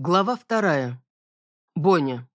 Глава вторая. Боня.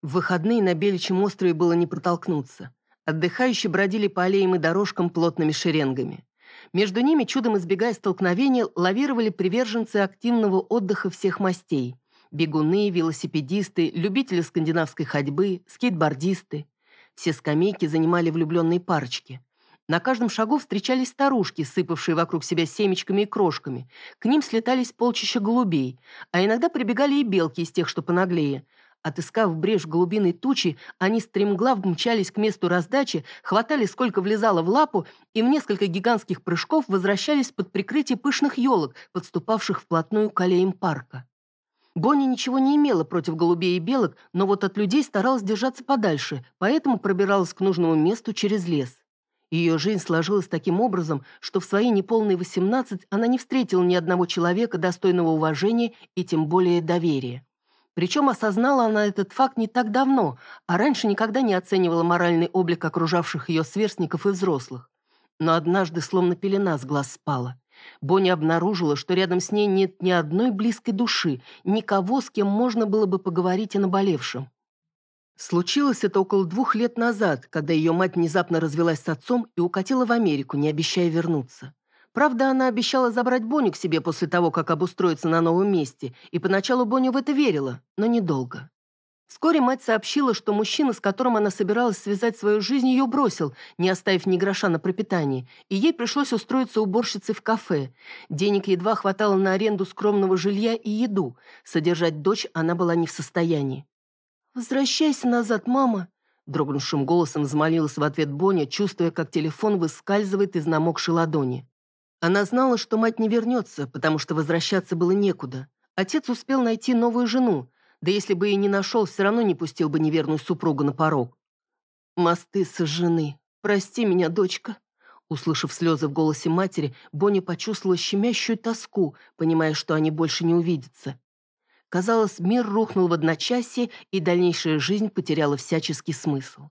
В выходные на Беличьем острове было не протолкнуться. Отдыхающие бродили по аллеям и дорожкам плотными шеренгами. Между ними, чудом избегая столкновения, лавировали приверженцы активного отдыха всех мастей. Бегуны, велосипедисты, любители скандинавской ходьбы, скейтбордисты. Все скамейки занимали влюбленные парочки. На каждом шагу встречались старушки, сыпавшие вокруг себя семечками и крошками. К ним слетались полчища голубей, а иногда прибегали и белки из тех, что понаглее. Отыскав брешь голубиной тучи, они стремглав мчались к месту раздачи, хватали сколько влезало в лапу и в несколько гигантских прыжков возвращались под прикрытие пышных елок, подступавших вплотную к аллеям парка. Бонни ничего не имела против голубей и белок, но вот от людей старалась держаться подальше, поэтому пробиралась к нужному месту через лес. Ее жизнь сложилась таким образом, что в свои неполные 18 она не встретила ни одного человека, достойного уважения и тем более доверия. Причем осознала она этот факт не так давно, а раньше никогда не оценивала моральный облик окружавших ее сверстников и взрослых. Но однажды словно пелена с глаз спала. Бонни обнаружила, что рядом с ней нет ни одной близкой души, никого, с кем можно было бы поговорить о наболевшем. Случилось это около двух лет назад, когда ее мать внезапно развелась с отцом и укатила в Америку, не обещая вернуться. Правда, она обещала забрать Бонни к себе после того, как обустроится на новом месте, и поначалу Бонни в это верила, но недолго. Вскоре мать сообщила, что мужчина, с которым она собиралась связать свою жизнь, ее бросил, не оставив ни гроша на пропитание, и ей пришлось устроиться уборщицей в кафе. Денег едва хватало на аренду скромного жилья и еду. Содержать дочь она была не в состоянии. «Возвращайся назад, мама!» Дрогнувшим голосом взмолилась в ответ Боня, чувствуя, как телефон выскальзывает из намокшей ладони. Она знала, что мать не вернется, потому что возвращаться было некуда. Отец успел найти новую жену, да если бы и не нашел, все равно не пустил бы неверную супругу на порог. «Мосты сожжены. Прости меня, дочка». Услышав слезы в голосе матери, Бонни почувствовала щемящую тоску, понимая, что они больше не увидятся. Казалось, мир рухнул в одночасье, и дальнейшая жизнь потеряла всяческий смысл.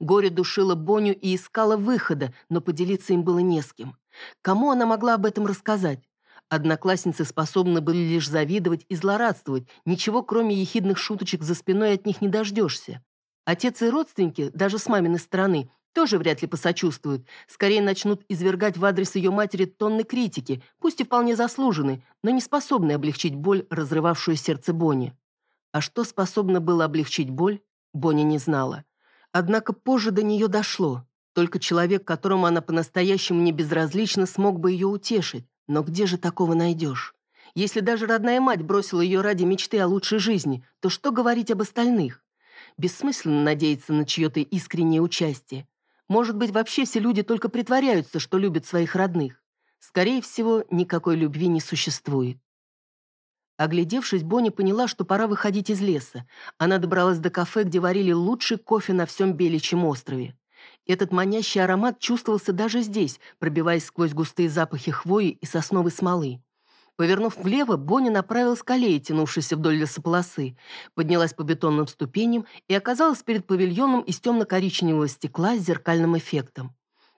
Горе душило Боню и искала выхода, но поделиться им было не с кем. Кому она могла об этом рассказать? Одноклассницы способны были лишь завидовать и злорадствовать, ничего кроме ехидных шуточек за спиной от них не дождешься. Отец и родственники, даже с маминой стороны, тоже вряд ли посочувствуют. Скорее начнут извергать в адрес ее матери тонны критики, пусть и вполне заслуженной, но не способной облегчить боль, разрывавшую сердце Бонни. А что способно было облегчить боль, Бонни не знала. Однако позже до нее дошло. Только человек, которому она по-настоящему не безразлична, смог бы ее утешить. Но где же такого найдешь? Если даже родная мать бросила ее ради мечты о лучшей жизни, то что говорить об остальных? Бессмысленно надеяться на чье-то искреннее участие. Может быть, вообще все люди только притворяются, что любят своих родных. Скорее всего, никакой любви не существует. Оглядевшись, Бонни поняла, что пора выходить из леса. Она добралась до кафе, где варили лучший кофе на всем Беличьем острове. Этот манящий аромат чувствовался даже здесь, пробиваясь сквозь густые запахи хвои и сосновой смолы. Повернув влево, Бонни направилась к аллее, тянувшейся вдоль лесополосы, поднялась по бетонным ступеням и оказалась перед павильоном из темно-коричневого стекла с зеркальным эффектом.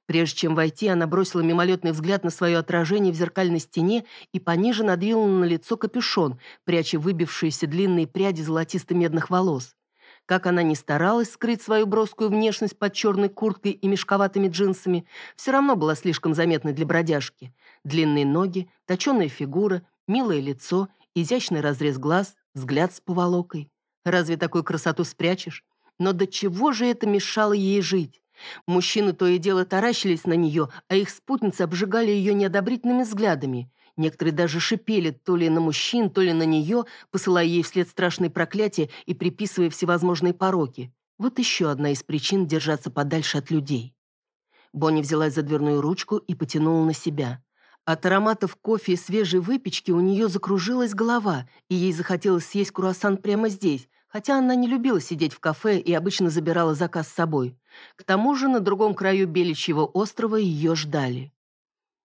Прежде чем войти, она бросила мимолетный взгляд на свое отражение в зеркальной стене и пониже надвинула на лицо капюшон, пряча выбившиеся длинные пряди золотисто-медных волос. Как она ни старалась скрыть свою броскую внешность под черной курткой и мешковатыми джинсами, все равно была слишком заметной для бродяжки. Длинные ноги, точеная фигура, милое лицо, изящный разрез глаз, взгляд с поволокой. Разве такую красоту спрячешь? Но до чего же это мешало ей жить? Мужчины то и дело таращились на нее, а их спутницы обжигали ее неодобрительными взглядами. Некоторые даже шипели то ли на мужчин, то ли на нее, посылая ей вслед страшные проклятия и приписывая всевозможные пороки. Вот еще одна из причин держаться подальше от людей. Бонни взялась за дверную ручку и потянула на себя. От ароматов кофе и свежей выпечки у нее закружилась голова, и ей захотелось съесть круассан прямо здесь, хотя она не любила сидеть в кафе и обычно забирала заказ с собой. К тому же на другом краю Беличьего острова ее ждали.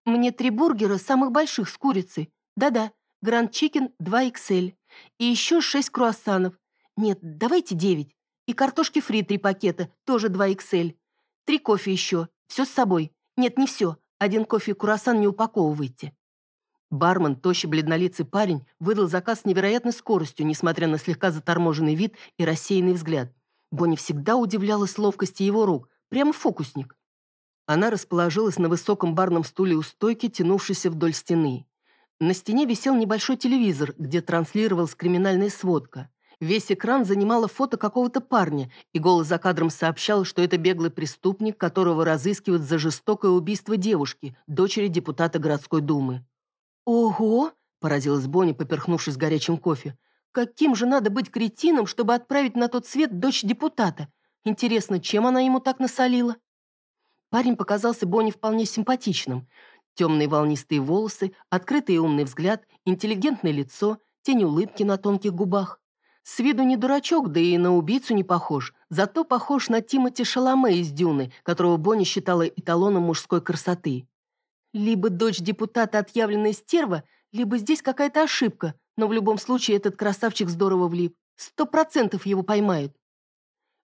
«Мне три бургера самых больших с курицей. Да-да, Гранд Чикен 2XL. И еще шесть круассанов. Нет, давайте девять. И картошки фри три пакета, тоже 2XL. Три кофе еще. Все с собой. Нет, не все. Один кофе и круассан не упаковывайте». Бармен, тощий бледнолицый парень, выдал заказ с невероятной скоростью, несмотря на слегка заторможенный вид и рассеянный взгляд. Бонни всегда удивлялась ловкости его рук, прямо фокусник. Она расположилась на высоком барном стуле у стойки, тянувшейся вдоль стены. На стене висел небольшой телевизор, где транслировалась криминальная сводка. Весь экран занимало фото какого-то парня, и голос за кадром сообщал, что это беглый преступник, которого разыскивают за жестокое убийство девушки, дочери депутата городской думы. «Ого!» – поразилась Бонни, поперхнувшись горячим кофе. «Каким же надо быть кретином, чтобы отправить на тот свет дочь депутата? Интересно, чем она ему так насолила?» Парень показался Бонни вполне симпатичным. Темные волнистые волосы, открытый и умный взгляд, интеллигентное лицо, тень улыбки на тонких губах. С виду не дурачок, да и на убийцу не похож, зато похож на Тимоти Шаломе из «Дюны», которого Бонни считала эталоном мужской красоты. Либо дочь депутата отъявленная стерва, либо здесь какая-то ошибка, но в любом случае этот красавчик здорово влип. Сто процентов его поймают.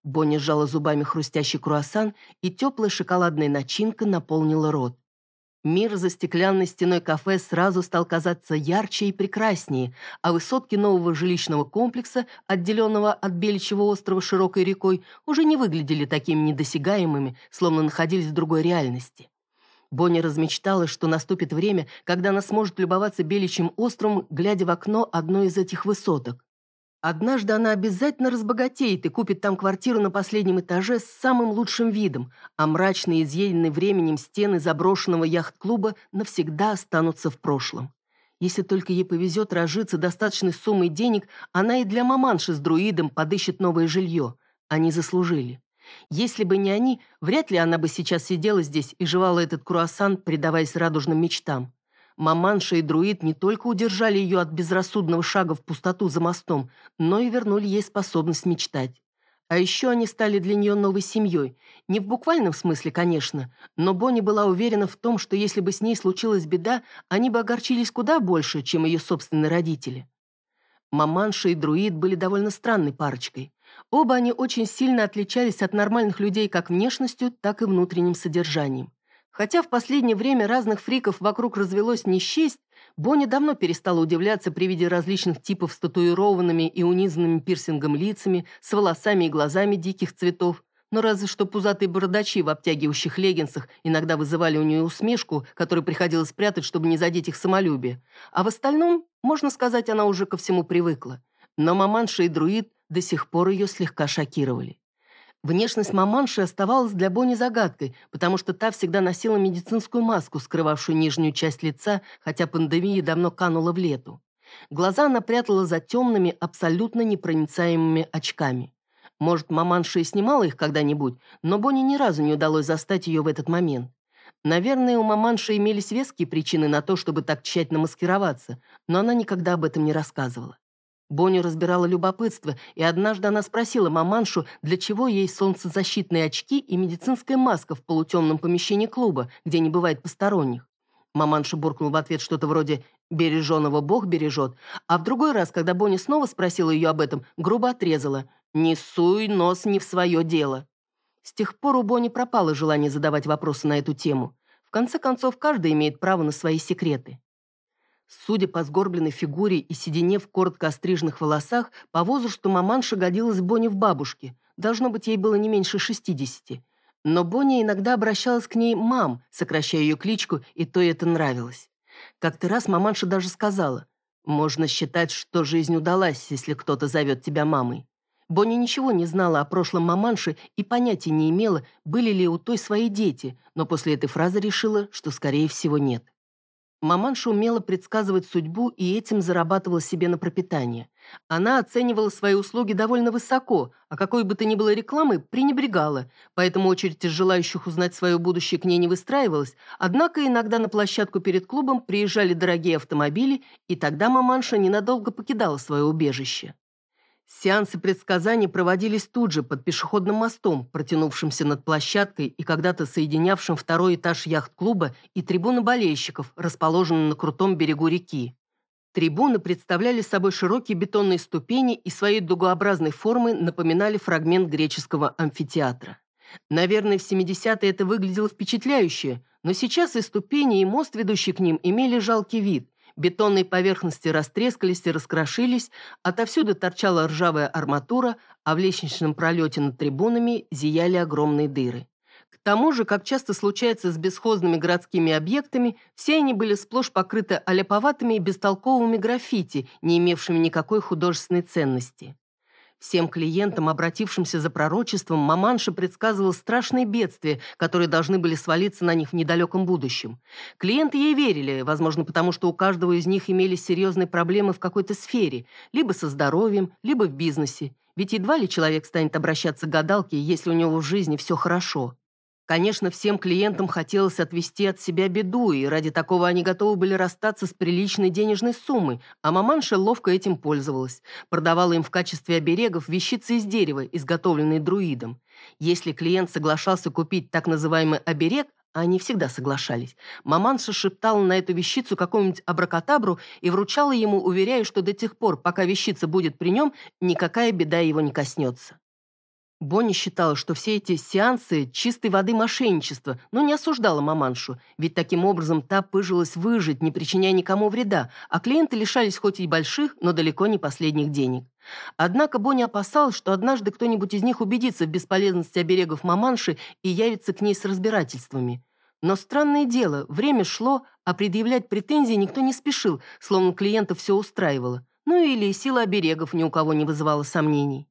Бонни сжала зубами хрустящий круассан, и теплая шоколадная начинка наполнила рот. Мир за стеклянной стеной кафе сразу стал казаться ярче и прекраснее, а высотки нового жилищного комплекса, отделенного от Беличьего острова широкой рекой, уже не выглядели такими недосягаемыми, словно находились в другой реальности. Бонни размечталась, что наступит время, когда она сможет любоваться Беличьим островом, глядя в окно одной из этих высоток. Однажды она обязательно разбогатеет и купит там квартиру на последнем этаже с самым лучшим видом, а мрачные, изъеденные временем стены заброшенного яхт-клуба навсегда останутся в прошлом. Если только ей повезет разжиться достаточной суммой денег, она и для маманши с друидом подыщет новое жилье. Они заслужили. Если бы не они, вряд ли она бы сейчас сидела здесь и жевала этот круассан, предаваясь радужным мечтам. Маманша и друид не только удержали ее от безрассудного шага в пустоту за мостом, но и вернули ей способность мечтать. А еще они стали для нее новой семьей. Не в буквальном смысле, конечно, но Бонни была уверена в том, что если бы с ней случилась беда, они бы огорчились куда больше, чем ее собственные родители. Маманша и друид были довольно странной парочкой. Оба они очень сильно отличались от нормальных людей как внешностью, так и внутренним содержанием. Хотя в последнее время разных фриков вокруг развелось не счесть, Бонни давно перестала удивляться при виде различных типов с татуированными и унизанными пирсингом лицами, с волосами и глазами диких цветов, но разве что пузатые бородачи в обтягивающих леггинсах иногда вызывали у нее усмешку, которую приходилось спрятать, чтобы не задеть их самолюбие. А в остальном, можно сказать, она уже ко всему привыкла. Но маманша и друид до сих пор ее слегка шокировали. Внешность маманши оставалась для Бонни загадкой, потому что та всегда носила медицинскую маску, скрывавшую нижнюю часть лица, хотя пандемия давно канула в лету. Глаза она прятала за темными, абсолютно непроницаемыми очками. Может, маманша и снимала их когда-нибудь, но Бонни ни разу не удалось застать ее в этот момент. Наверное, у маманши имелись веские причины на то, чтобы так тщательно маскироваться, но она никогда об этом не рассказывала. Бонни разбирала любопытство, и однажды она спросила маманшу, для чего ей солнцезащитные очки и медицинская маска в полутемном помещении клуба, где не бывает посторонних. Маманша буркнула в ответ что-то вроде «береженого Бог бережет», а в другой раз, когда Бонни снова спросила ее об этом, грубо отрезала «не суй нос не в свое дело». С тех пор у Бонни пропало желание задавать вопросы на эту тему. В конце концов, каждый имеет право на свои секреты. Судя по сгорбленной фигуре и седине в коротко остриженных волосах, по возрасту маманша годилась Бонни в бабушке. Должно быть, ей было не меньше шестидесяти. Но Бонни иногда обращалась к ней «мам», сокращая ее кличку, и то ей это нравилось. Как-то раз маманша даже сказала, «Можно считать, что жизнь удалась, если кто-то зовет тебя мамой». Бонни ничего не знала о прошлом маманши и понятия не имела, были ли у той свои дети, но после этой фразы решила, что, скорее всего, нет. Маманша умела предсказывать судьбу и этим зарабатывала себе на пропитание. Она оценивала свои услуги довольно высоко, а какой бы то ни было рекламы пренебрегала, поэтому очередь из желающих узнать свое будущее к ней не выстраивалась, однако иногда на площадку перед клубом приезжали дорогие автомобили, и тогда маманша ненадолго покидала свое убежище. Сеансы предсказаний проводились тут же, под пешеходным мостом, протянувшимся над площадкой и когда-то соединявшим второй этаж яхт-клуба и трибуны болельщиков, расположенные на крутом берегу реки. Трибуны представляли собой широкие бетонные ступени и своей дугообразной формы напоминали фрагмент греческого амфитеатра. Наверное, в 70-е это выглядело впечатляюще, но сейчас и ступени, и мост, ведущий к ним, имели жалкий вид. Бетонные поверхности растрескались и раскрошились, отовсюду торчала ржавая арматура, а в лестничном пролете над трибунами зияли огромные дыры. К тому же, как часто случается с бесхозными городскими объектами, все они были сплошь покрыты аляповатыми и бестолковыми граффити, не имевшими никакой художественной ценности. Всем клиентам, обратившимся за пророчеством, маманша предсказывала страшные бедствия, которые должны были свалиться на них в недалеком будущем. Клиенты ей верили, возможно, потому что у каждого из них имелись серьезные проблемы в какой-то сфере, либо со здоровьем, либо в бизнесе. Ведь едва ли человек станет обращаться к гадалке, если у него в жизни все хорошо. Конечно, всем клиентам хотелось отвести от себя беду, и ради такого они готовы были расстаться с приличной денежной суммой, а маманша ловко этим пользовалась. Продавала им в качестве оберегов вещицы из дерева, изготовленные друидом. Если клиент соглашался купить так называемый оберег, а они всегда соглашались, маманша шептала на эту вещицу какую-нибудь абракатабру и вручала ему, уверяя, что до тех пор, пока вещица будет при нем, никакая беда его не коснется. Бонни считала, что все эти сеансы – чистой воды мошенничество, но не осуждала маманшу, ведь таким образом та пыжилась выжить, не причиняя никому вреда, а клиенты лишались хоть и больших, но далеко не последних денег. Однако Бонни опасалась, что однажды кто-нибудь из них убедится в бесполезности оберегов маманши и явится к ней с разбирательствами. Но странное дело, время шло, а предъявлять претензии никто не спешил, словно клиентов все устраивало. Ну или сила оберегов ни у кого не вызывала сомнений.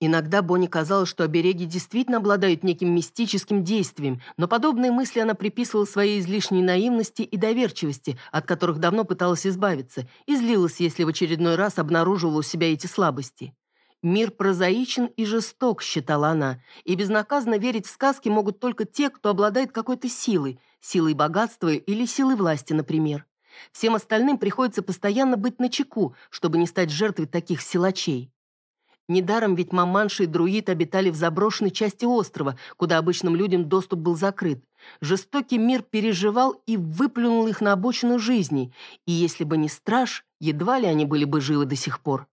Иногда Бонни казалось, что обереги действительно обладают неким мистическим действием, но подобные мысли она приписывала своей излишней наивности и доверчивости, от которых давно пыталась избавиться, и злилась, если в очередной раз обнаруживала у себя эти слабости. «Мир прозаичен и жесток», — считала она, «и безнаказанно верить в сказки могут только те, кто обладает какой-то силой, силой богатства или силой власти, например. Всем остальным приходится постоянно быть начеку, чтобы не стать жертвой таких силачей». Недаром ведь маманши и друид обитали в заброшенной части острова, куда обычным людям доступ был закрыт. Жестокий мир переживал и выплюнул их на обочину жизни, и если бы не страж, едва ли они были бы живы до сих пор.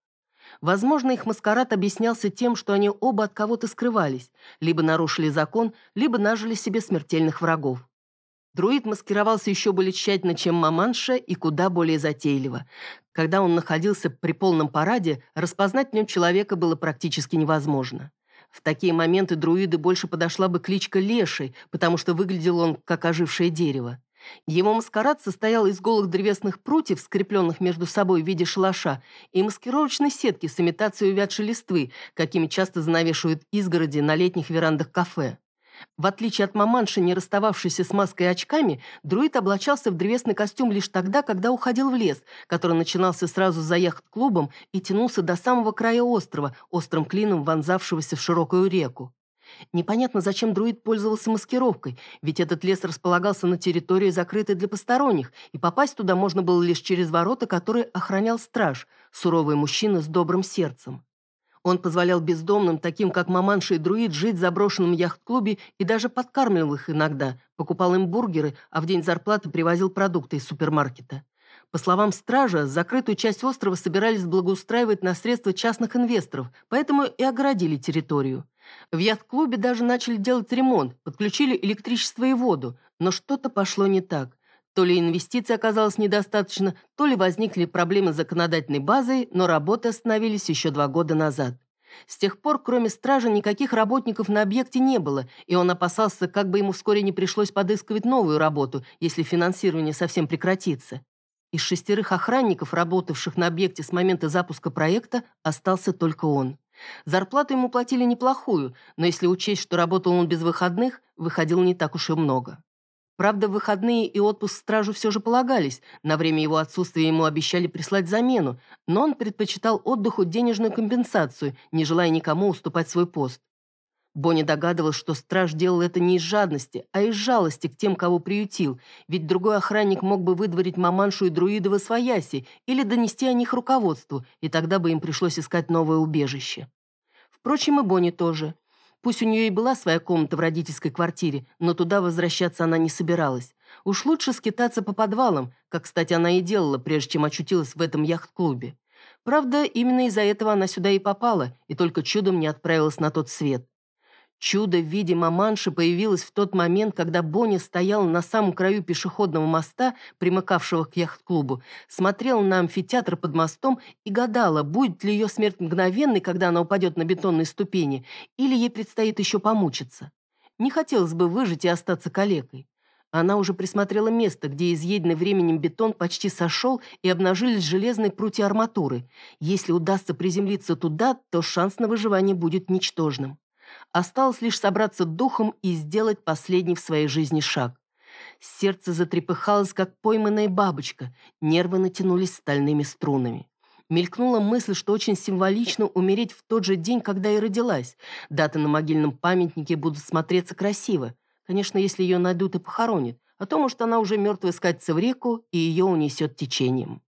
Возможно, их маскарад объяснялся тем, что они оба от кого-то скрывались, либо нарушили закон, либо нажили себе смертельных врагов. Друид маскировался еще более тщательно, чем маманша, и куда более затейливо. Когда он находился при полном параде, распознать в нем человека было практически невозможно. В такие моменты друиды больше подошла бы кличка Леший, потому что выглядел он как ожившее дерево. Его маскарад состоял из голых древесных прутьев, скрепленных между собой в виде шалаша, и маскировочной сетки с имитацией увядшей листвы, какими часто занавешивают изгороди на летних верандах кафе. В отличие от маманши, не расстававшейся с маской и очками, друид облачался в древесный костюм лишь тогда, когда уходил в лес, который начинался сразу за яхт-клубом и тянулся до самого края острова, острым клином вонзавшегося в широкую реку. Непонятно, зачем друид пользовался маскировкой, ведь этот лес располагался на территории, закрытой для посторонних, и попасть туда можно было лишь через ворота, которые охранял страж, суровый мужчина с добрым сердцем. Он позволял бездомным, таким как маманша и друид, жить в заброшенном яхт-клубе и даже подкармливал их иногда, покупал им бургеры, а в день зарплаты привозил продукты из супермаркета. По словам стража, закрытую часть острова собирались благоустраивать на средства частных инвесторов, поэтому и оградили территорию. В яхт-клубе даже начали делать ремонт, подключили электричество и воду, но что-то пошло не так. То ли инвестиций оказалось недостаточно, то ли возникли проблемы с законодательной базой, но работы остановились еще два года назад. С тех пор, кроме стражи, никаких работников на объекте не было, и он опасался, как бы ему вскоре не пришлось подыскивать новую работу, если финансирование совсем прекратится. Из шестерых охранников, работавших на объекте с момента запуска проекта, остался только он. Зарплату ему платили неплохую, но если учесть, что работал он без выходных, выходило не так уж и много. Правда, выходные и отпуск стражу все же полагались, на время его отсутствия ему обещали прислать замену, но он предпочитал отдыху денежную компенсацию, не желая никому уступать свой пост. Бонни догадывалась, что страж делал это не из жадности, а из жалости к тем, кого приютил, ведь другой охранник мог бы выдворить маманшу и друида во свояси или донести о них руководству, и тогда бы им пришлось искать новое убежище. Впрочем, и Бонни тоже. Пусть у нее и была своя комната в родительской квартире, но туда возвращаться она не собиралась. Уж лучше скитаться по подвалам, как, кстати, она и делала, прежде чем очутилась в этом яхт-клубе. Правда, именно из-за этого она сюда и попала, и только чудом не отправилась на тот свет. Чудо в виде маманши появилось в тот момент, когда Бонни стояла на самом краю пешеходного моста, примыкавшего к яхт-клубу, смотрела на амфитеатр под мостом и гадала, будет ли ее смерть мгновенной, когда она упадет на бетонные ступени, или ей предстоит еще помучиться. Не хотелось бы выжить и остаться калекой. Она уже присмотрела место, где изъеденный временем бетон почти сошел и обнажились железные прутья арматуры. Если удастся приземлиться туда, то шанс на выживание будет ничтожным. Осталось лишь собраться духом и сделать последний в своей жизни шаг. Сердце затрепыхалось, как пойманная бабочка, нервы натянулись стальными струнами. Мелькнула мысль, что очень символично умереть в тот же день, когда и родилась. Даты на могильном памятнике будут смотреться красиво. Конечно, если ее найдут и похоронят. А то, может, она уже мертвая скатится в реку, и ее унесет течением.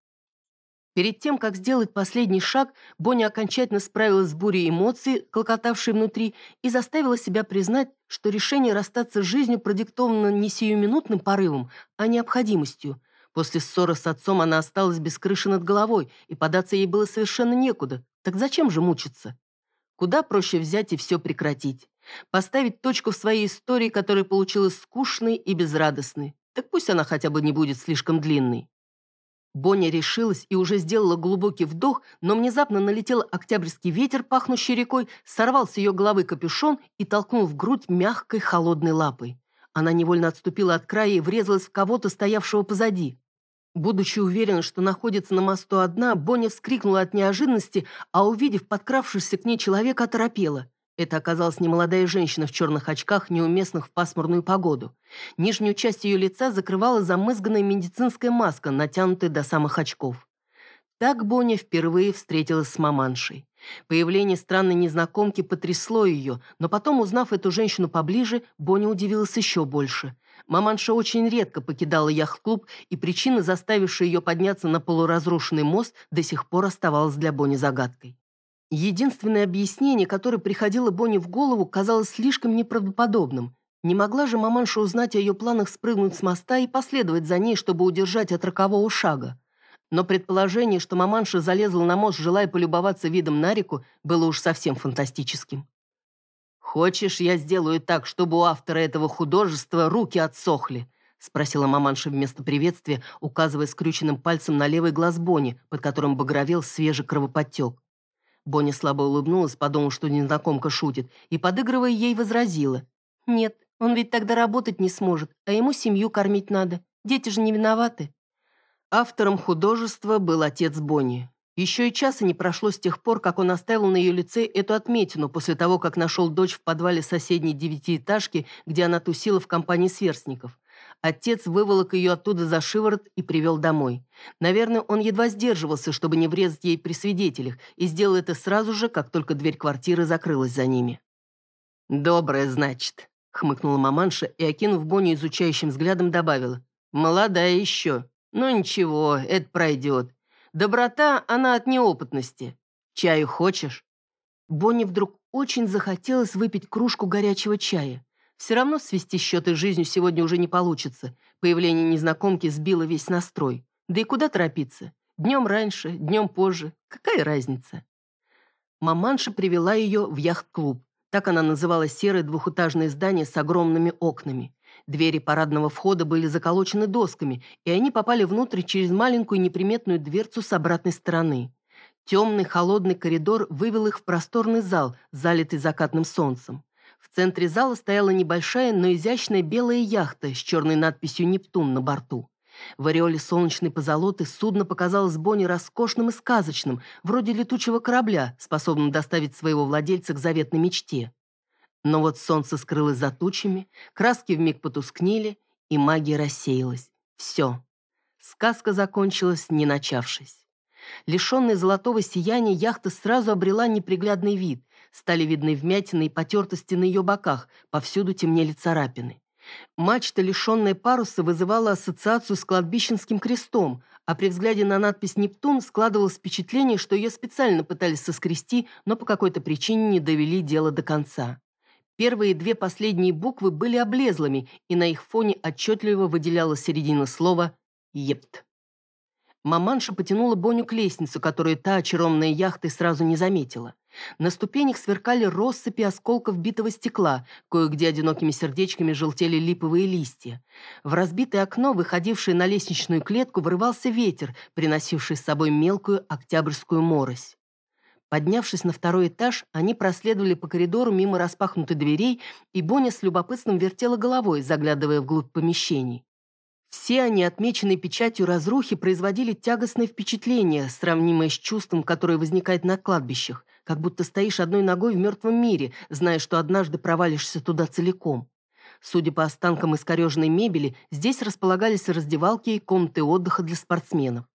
Перед тем, как сделать последний шаг, Бонни окончательно справилась с бурей эмоций, клокотавшей внутри, и заставила себя признать, что решение расстаться с жизнью продиктовано не сиюминутным порывом, а необходимостью. После ссоры с отцом она осталась без крыши над головой, и податься ей было совершенно некуда. Так зачем же мучиться? Куда проще взять и все прекратить? Поставить точку в своей истории, которая получилась скучной и безрадостной. Так пусть она хотя бы не будет слишком длинной. Боня решилась и уже сделала глубокий вдох, но внезапно налетел октябрьский ветер, пахнущий рекой, сорвал с ее головы капюшон и толкнул в грудь мягкой холодной лапой. Она невольно отступила от края и врезалась в кого-то, стоявшего позади. Будучи уверена, что находится на мосту одна, Боня вскрикнула от неожиданности, а увидев подкравшегося к ней человека, оторопела – это оказалась немолодая женщина в черных очках, неуместных в пасмурную погоду. Нижнюю часть ее лица закрывала замызганная медицинская маска, натянутая до самых очков. Так Боня впервые встретилась с маманшей. Появление странной незнакомки потрясло ее, но потом, узнав эту женщину поближе, Боня удивилась еще больше. Маманша очень редко покидала яхт-клуб, и причина, заставившая ее подняться на полуразрушенный мост, до сих пор оставалась для Бони загадкой. Единственное объяснение, которое приходило Бонни в голову, казалось слишком неправдоподобным. Не могла же маманша узнать о ее планах спрыгнуть с моста и последовать за ней, чтобы удержать от рокового шага. Но предположение, что маманша залезла на мост, желая полюбоваться видом на реку, было уж совсем фантастическим. «Хочешь, я сделаю так, чтобы у автора этого художества руки отсохли?» — спросила маманша вместо приветствия, указывая скрюченным пальцем на левый глаз Бонни, под которым багровел свежий кровоподтек. Бонни слабо улыбнулась, подумав, что незнакомка шутит, и, подыгрывая ей, возразила. «Нет, он ведь тогда работать не сможет, а ему семью кормить надо. Дети же не виноваты». Автором художества был отец Бонни. Еще и часа не прошло с тех пор, как он оставил на ее лице эту отметину после того, как нашел дочь в подвале соседней девятиэтажки, где она тусила в компании сверстников. Отец выволок ее оттуда за шиворот и привел домой. Наверное, он едва сдерживался, чтобы не врезать ей при свидетелях, и сделал это сразу же, как только дверь квартиры закрылась за ними. «Добрая, значит», — хмыкнула маманша и, окинув Бонни изучающим взглядом, добавила. «Молодая еще. Ну ничего, это пройдет. Доброта, она от неопытности. Чаю хочешь?» Бонни вдруг очень захотелось выпить кружку горячего чая. Все равно свести счеты с жизнью сегодня уже не получится. Появление незнакомки сбило весь настрой. Да и куда торопиться? Днем раньше, днем позже. Какая разница? Маманша привела ее в яхт-клуб. Так она называла серое двухэтажное здание с огромными окнами. Двери парадного входа были заколочены досками, и они попали внутрь через маленькую неприметную дверцу с обратной стороны. Темный холодный коридор вывел их в просторный зал, залитый закатным солнцем. В центре зала стояла небольшая, но изящная белая яхта с черной надписью «Нептун» на борту. В ореоле солнечной позолоты судно показалось Бонни роскошным и сказочным, вроде летучего корабля, способным доставить своего владельца к заветной мечте. Но вот солнце скрылось за тучами, краски вмиг потускнели, и магия рассеялась. Все. Сказка закончилась, не начавшись. Лишенная золотого сияния, яхта сразу обрела неприглядный вид. Стали видны вмятины и потертости на ее боках, повсюду темнели царапины. Мачта, лишенная паруса, вызывала ассоциацию с кладбищенским крестом, а при взгляде на надпись «Нептун» складывалось впечатление, что ее специально пытались соскрести, но по какой-то причине не довели дело до конца. Первые две последние буквы были облезлыми, и на их фоне отчетливо выделялась середина слова «Епт». Маманша потянула Боню к лестнице, которую та очарованная яхтой сразу не заметила. На ступенях сверкали россыпи осколков битого стекла, кое-где одинокими сердечками желтели липовые листья. В разбитое окно, выходившее на лестничную клетку, вырывался ветер, приносивший с собой мелкую октябрьскую морось. Поднявшись на второй этаж, они проследовали по коридору мимо распахнутой дверей, и Боня с любопытством вертела головой, заглядывая вглубь помещений. Все они, отмеченные печатью разрухи, производили тягостное впечатление, сравнимое с чувством, которое возникает на кладбищах, как будто стоишь одной ногой в мертвом мире, зная, что однажды провалишься туда целиком. Судя по останкам искореженной мебели, здесь располагались раздевалки и комнаты отдыха для спортсменов.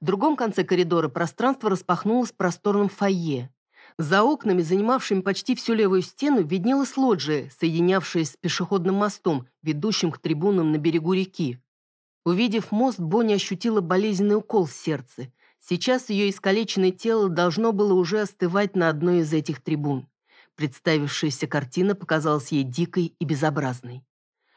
В другом конце коридора пространство распахнулось просторным фойе. За окнами, занимавшими почти всю левую стену, виднелась лоджия, соединявшаяся с пешеходным мостом, ведущим к трибунам на берегу реки. Увидев мост, Бонни ощутила болезненный укол в сердце. Сейчас ее искалеченное тело должно было уже остывать на одной из этих трибун. Представившаяся картина показалась ей дикой и безобразной.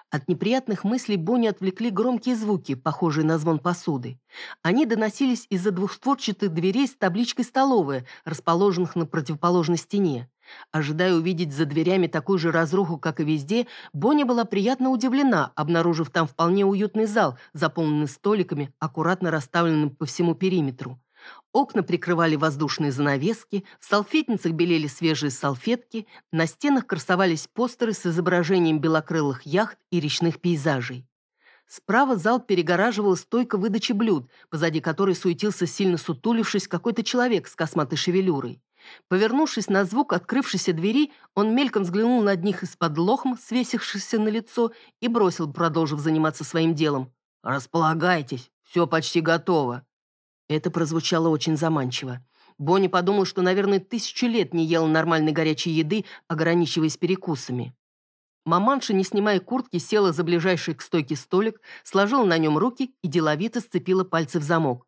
От неприятных мыслей Бонни отвлекли громкие звуки, похожие на звон посуды. Они доносились из-за двухстворчатых дверей с табличкой «Столовая», расположенных на противоположной стене. Ожидая увидеть за дверями такую же разруху, как и везде, Бонни была приятно удивлена, обнаружив там вполне уютный зал, заполненный столиками, аккуратно расставленными по всему периметру. Окна прикрывали воздушные занавески, в салфетницах белели свежие салфетки, на стенах красовались постеры с изображением белокрылых яхт и речных пейзажей. Справа зал перегораживала стойка выдачи блюд, позади которой суетился сильно сутулившись какой-то человек с косматой шевелюрой. Повернувшись на звук открывшейся двери, он мельком взглянул на одних из-под лохм, свесившихся на лицо, и бросил, продолжив заниматься своим делом. «Располагайтесь, все почти готово». Это прозвучало очень заманчиво. Бонни подумал, что, наверное, тысячу лет не ел нормальной горячей еды, ограничиваясь перекусами. Маманша, не снимая куртки, села за ближайший к стойке столик, сложила на нем руки и деловито сцепила пальцы в замок.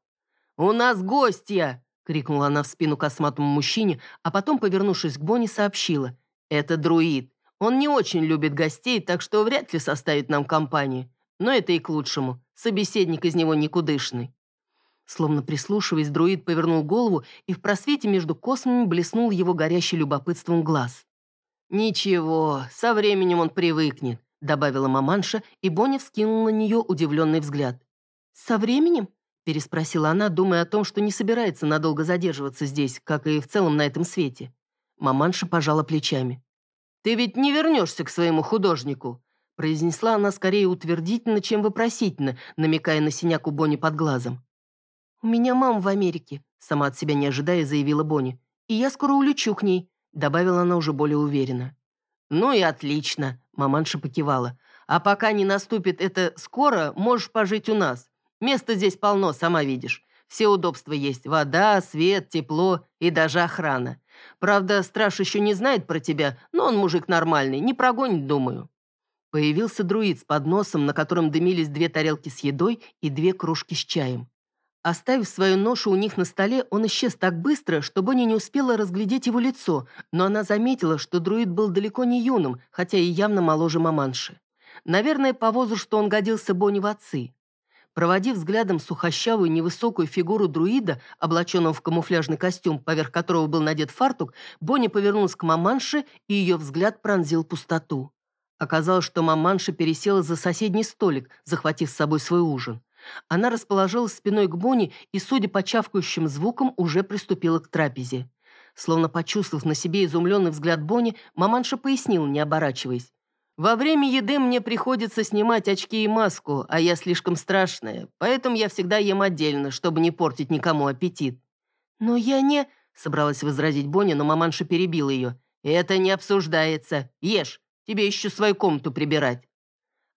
«У нас гостья!» — крикнула она в спину косматому мужчине, а потом, повернувшись к Бонни, сообщила. «Это друид. Он не очень любит гостей, так что вряд ли составит нам компанию. Но это и к лучшему. Собеседник из него никудышный». Словно прислушиваясь, друид повернул голову, и в просвете между космами блеснул его горящий любопытством глаз. «Ничего, со временем он привыкнет», — добавила маманша, и Бонни вскинула на нее удивленный взгляд. «Со временем?» Переспросила она, думая о том, что не собирается надолго задерживаться здесь, как и в целом на этом свете. Маманша пожала плечами. «Ты ведь не вернешься к своему художнику», произнесла она скорее утвердительно, чем вопросительно, намекая на синяк у Бонни под глазом. «У меня мама в Америке», сама от себя не ожидая, заявила Бонни. «И я скоро улечу к ней», добавила она уже более уверенно. «Ну и отлично», маманша покивала. «А пока не наступит это скоро, можешь пожить у нас. Места здесь полно, сама видишь. Все удобства есть. Вода, свет, тепло и даже охрана. Правда, страж еще не знает про тебя, но он мужик нормальный, не прогонит, думаю». Появился друид с подносом, на котором дымились две тарелки с едой и две кружки с чаем. Оставив свою ношу у них на столе, он исчез так быстро, что Бонни не успела разглядеть его лицо, но она заметила, что друид был далеко не юным, хотя и явно моложе маманши. Наверное, по возрасту он годился Бонни в отцы. Проводив взглядом сухощавую невысокую фигуру друида, облаченного в камуфляжный костюм, поверх которого был надет фартук, Бонни повернулась к маманше, и ее взгляд пронзил пустоту. Оказалось, что маманша пересела за соседний столик, захватив с собой свой ужин. Она расположилась спиной к Бонни и, судя по чавкающим звукам, уже приступила к трапезе. Словно почувствовав на себе изумленный взгляд Бонни, маманша пояснила, не оборачиваясь. Во время еды мне приходится снимать очки и маску, а я слишком страшная, поэтому я всегда ем отдельно, чтобы не портить никому аппетит». «Но я не...» — собралась возразить Бонни, но маманша перебила ее. «Это не обсуждается. Ешь, тебе еще свою комнату прибирать».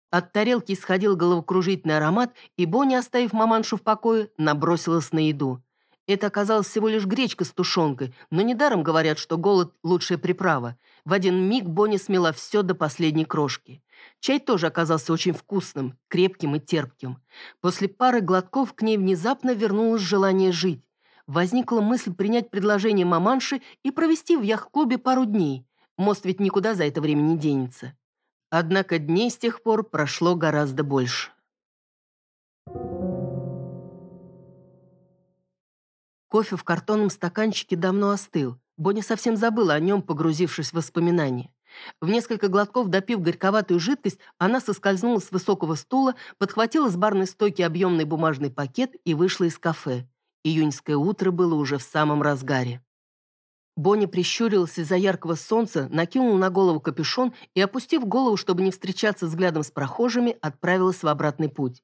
От тарелки исходил головокружительный аромат, и Бонни, оставив маманшу в покое, набросилась на еду. Это оказалось всего лишь гречка с тушенкой, но недаром говорят, что голод – лучшая приправа. В один миг Бонни смела все до последней крошки. Чай тоже оказался очень вкусным, крепким и терпким. После пары глотков к ней внезапно вернулось желание жить. Возникла мысль принять предложение маманши и провести в яхт-клубе пару дней. Мост ведь никуда за это время не денется. Однако дней с тех пор прошло гораздо больше. Кофе в картонном стаканчике давно остыл. Бонни совсем забыла о нем, погрузившись в воспоминания. В несколько глотков допив горьковатую жидкость, она соскользнула с высокого стула, подхватила с барной стойки объемный бумажный пакет и вышла из кафе. Июньское утро было уже в самом разгаре. Бонни прищурилась из-за яркого солнца, накинула на голову капюшон и, опустив голову, чтобы не встречаться взглядом с прохожими, отправилась в обратный путь.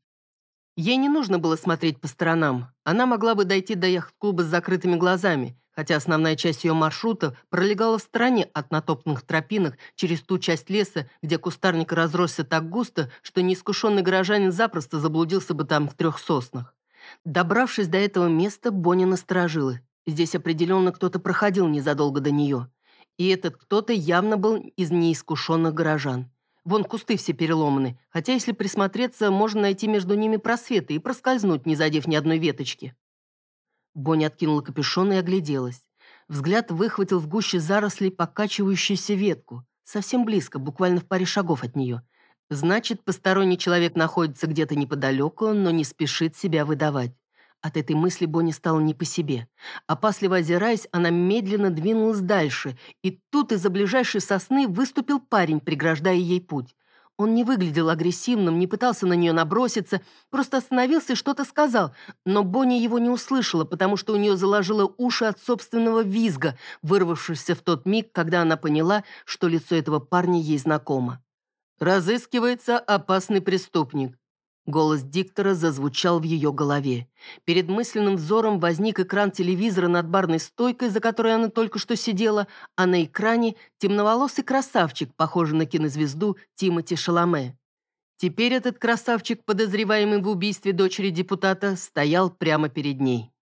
Ей не нужно было смотреть по сторонам. Она могла бы дойти до яхт-клуба с закрытыми глазами, хотя основная часть ее маршрута пролегала в стороне от натоптанных тропинок через ту часть леса, где кустарник разросся так густо, что неискушенный горожанин запросто заблудился бы там в трех соснах. Добравшись до этого места, Бонни насторожила. Здесь определенно кто-то проходил незадолго до нее. И этот кто-то явно был из неискушенных горожан. Вон кусты все переломаны, хотя если присмотреться, можно найти между ними просветы и проскользнуть, не задев ни одной веточки. Бонни откинула капюшон и огляделась. Взгляд выхватил в гуще зарослей покачивающуюся ветку. Совсем близко, буквально в паре шагов от нее. Значит, посторонний человек находится где-то неподалеку, но не спешит себя выдавать. От этой мысли Бонни стало не по себе. Опасливо озираясь, она медленно двинулась дальше, и тут из-за ближайшей сосны выступил парень, преграждая ей путь. Он не выглядел агрессивным, не пытался на нее наброситься, просто остановился и что-то сказал, но Бонни его не услышала, потому что у нее заложило уши от собственного визга, вырвавшегося в тот миг, когда она поняла, что лицо этого парня ей знакомо. «Разыскивается опасный преступник. Голос диктора зазвучал в ее голове. Перед мысленным взором возник экран телевизора над барной стойкой, за которой она только что сидела, а на экране темноволосый красавчик, похожий на кинозвезду Тимоти Шаломе. Теперь этот красавчик, подозреваемый в убийстве дочери депутата, стоял прямо перед ней.